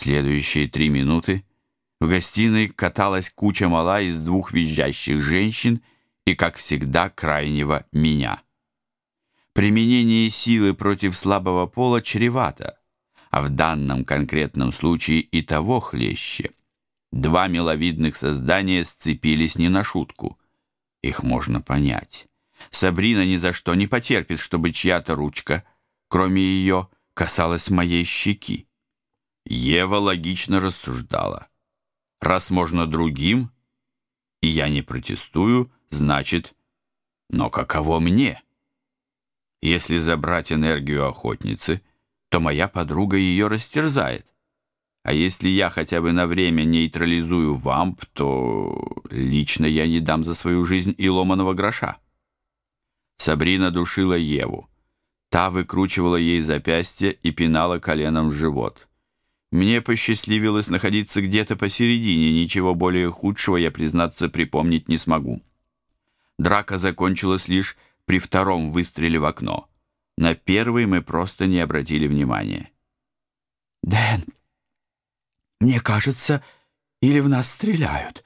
Следующие три минуты в гостиной каталась куча мала из двух визжащих женщин и, как всегда, крайнего меня. Применение силы против слабого пола чревато, а в данном конкретном случае и того хлеще. Два миловидных создания сцепились не на шутку. Их можно понять. Сабрина ни за что не потерпит, чтобы чья-то ручка, кроме ее, касалась моей щеки. Ева логично рассуждала. Раз можно другим, и я не протестую, значит, но каково мне? Если забрать энергию охотницы, то моя подруга ее растерзает. А если я хотя бы на время нейтрализую вамп, то лично я не дам за свою жизнь и ломаного гроша. Сабрина душила Еву. Та выкручивала ей запястье и пинала коленом в живот. Мне посчастливилось находиться где-то посередине, ничего более худшего я, признаться, припомнить не смогу. Драка закончилась лишь при втором выстреле в окно. На первый мы просто не обратили внимания. «Дэн, мне кажется, или в нас стреляют?»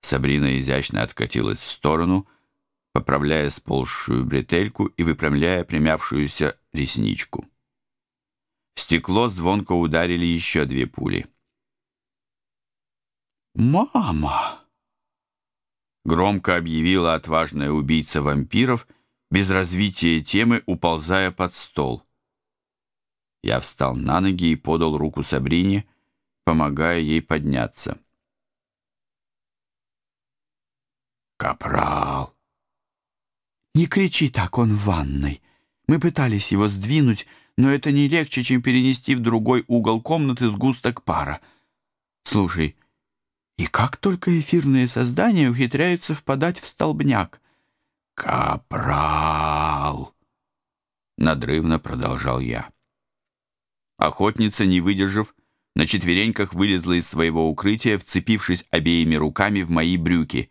Сабрина изящно откатилась в сторону, поправляя сползшую бретельку и выпрямляя примявшуюся ресничку. В стекло звонко ударили еще две пули. «Мама!» Громко объявила отважная убийца вампиров — без развития темы уползая под стол. Я встал на ноги и подал руку Сабрине, помогая ей подняться. «Капрал!» «Не кричи так, он в ванной. Мы пытались его сдвинуть, но это не легче, чем перенести в другой угол комнаты сгусток пара. Слушай, и как только эфирные создания ухитряются впадать в столбняк? «Капрал!» — надрывно продолжал я. Охотница, не выдержав, на четвереньках вылезла из своего укрытия, вцепившись обеими руками в мои брюки.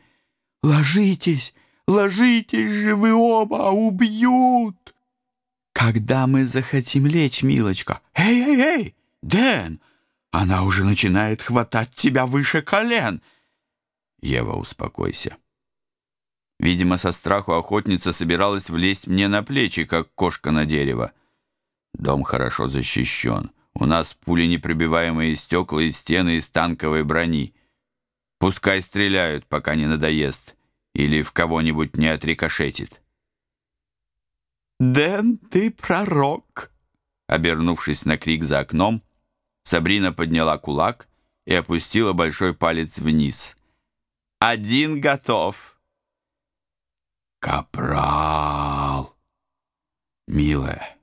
«Ложитесь! Ложитесь же вы оба! Убьют!» «Когда мы захотим лечь, милочка?» «Эй, эй, эй! Дэн! Она уже начинает хватать тебя выше колен!» «Ева, успокойся. Видимо, со страху охотница собиралась влезть мне на плечи, как кошка на дерево. Дом хорошо защищен. У нас пули непробиваемые стекла и стены из танковой брони. Пускай стреляют, пока не надоест, или в кого-нибудь не отрикошетит. «Дэн, ты пророк!» Обернувшись на крик за окном, Сабрина подняла кулак и опустила большой палец вниз. «Один готов!» «Капрал!» «Милая,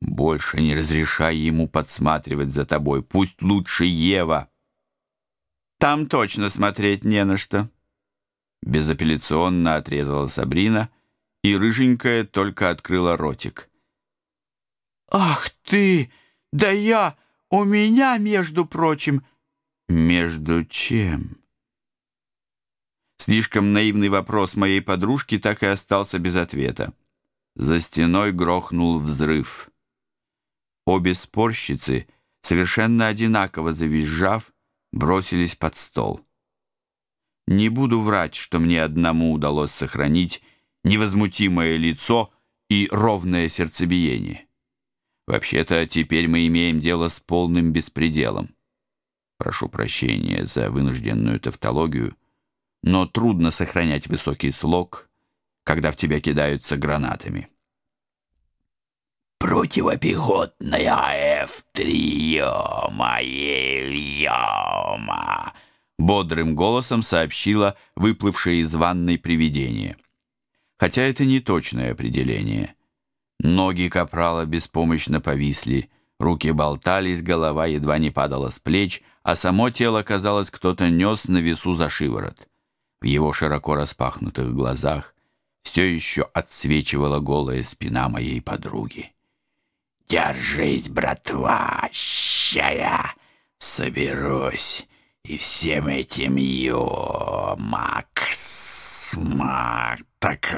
больше не разрешай ему подсматривать за тобой. Пусть лучше Ева!» «Там точно смотреть не на что!» Безапелляционно отрезала Сабрина, и рыженькая только открыла ротик. «Ах ты! Да я! У меня, между прочим...» «Между чем?» Слишком наивный вопрос моей подружки так и остался без ответа. За стеной грохнул взрыв. Обе спорщицы, совершенно одинаково завизжав, бросились под стол. Не буду врать, что мне одному удалось сохранить невозмутимое лицо и ровное сердцебиение. Вообще-то теперь мы имеем дело с полным беспределом. Прошу прощения за вынужденную тавтологию — но трудно сохранять высокий слог, когда в тебя кидаются гранатами. «Противопехотная F-3, моя Бодрым голосом сообщила выплывшее из ванной привидение. Хотя это не точное определение. Ноги капрала беспомощно повисли, руки болтались, голова едва не падала с плеч, а само тело, казалось, кто-то нес на весу за шиворот. В его широко распахнутых глазах все еще отсвечивала голая спина моей подруги. «Держись, братва, щая! Соберусь, и всем этим ё, Макс, Мак, так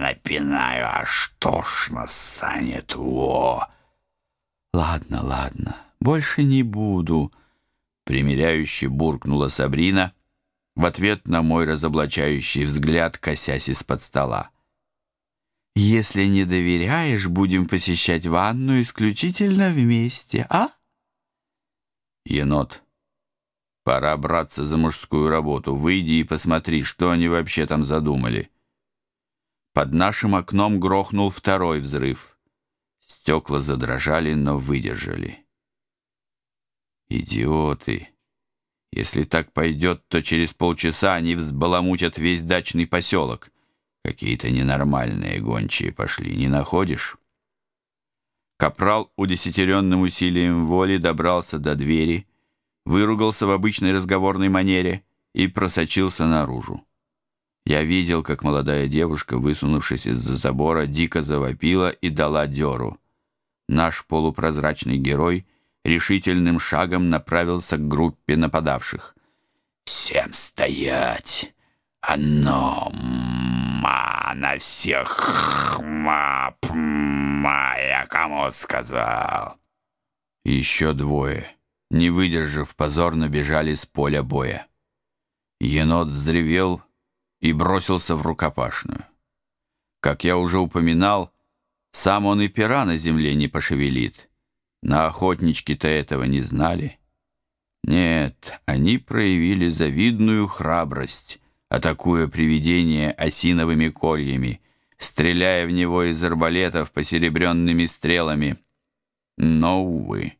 напинаю, аж тошно станет, во!» «Ладно, ладно, больше не буду», — примиряюще буркнула Сабрина в ответ на мой разоблачающий взгляд, косясь из-под стола. «Если не доверяешь, будем посещать ванну исключительно вместе, а?» «Енот, пора браться за мужскую работу. Выйди и посмотри, что они вообще там задумали». Под нашим окном грохнул второй взрыв. Стекла задрожали, но выдержали. Идиоты! Если так пойдет, то через полчаса они взбаламутят весь дачный поселок. Какие-то ненормальные гончие пошли, не находишь? Капрал удесятеренным усилием воли добрался до двери, выругался в обычной разговорной манере и просочился наружу. Я видел, как молодая девушка, высунувшись из-за забора, дико завопила и дала дёру. Наш полупрозрачный герой решительным шагом направился к группе нападавших. «Всем стоять! Оно, ма, на всех, ма, ма, я кому сказал?» Еще двое, не выдержав, позорно бежали с поля боя. Енот взревел и бросился в рукопашную. Как я уже упоминал, сам он и пера на земле не пошевелит. На охотнички-то этого не знали. Нет, они проявили завидную храбрость, атакуя привидение осиновыми кольями, стреляя в него из арбалетов посеребренными стрелами. Но, увы,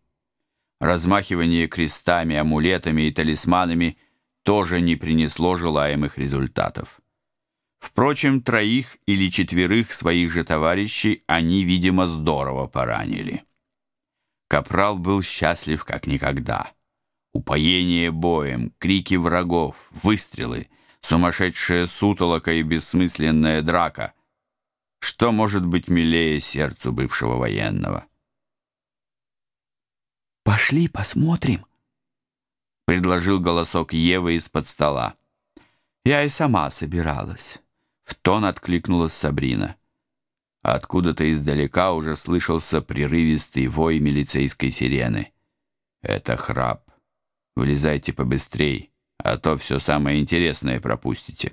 размахивание крестами, амулетами и талисманами — тоже не принесло желаемых результатов. Впрочем, троих или четверых своих же товарищей они, видимо, здорово поранили. Капрал был счастлив как никогда. Упоение боем, крики врагов, выстрелы, сумасшедшая сутолока и бессмысленная драка. Что может быть милее сердцу бывшего военного? «Пошли посмотрим», предложил голосок Евы из-под стола. Я и сама собиралась. В тон откликнулась Сабрина. Откуда-то издалека уже слышался прерывистый вой милицейской сирены. Это храп. Вылезайте побыстрей, а то все самое интересное пропустите.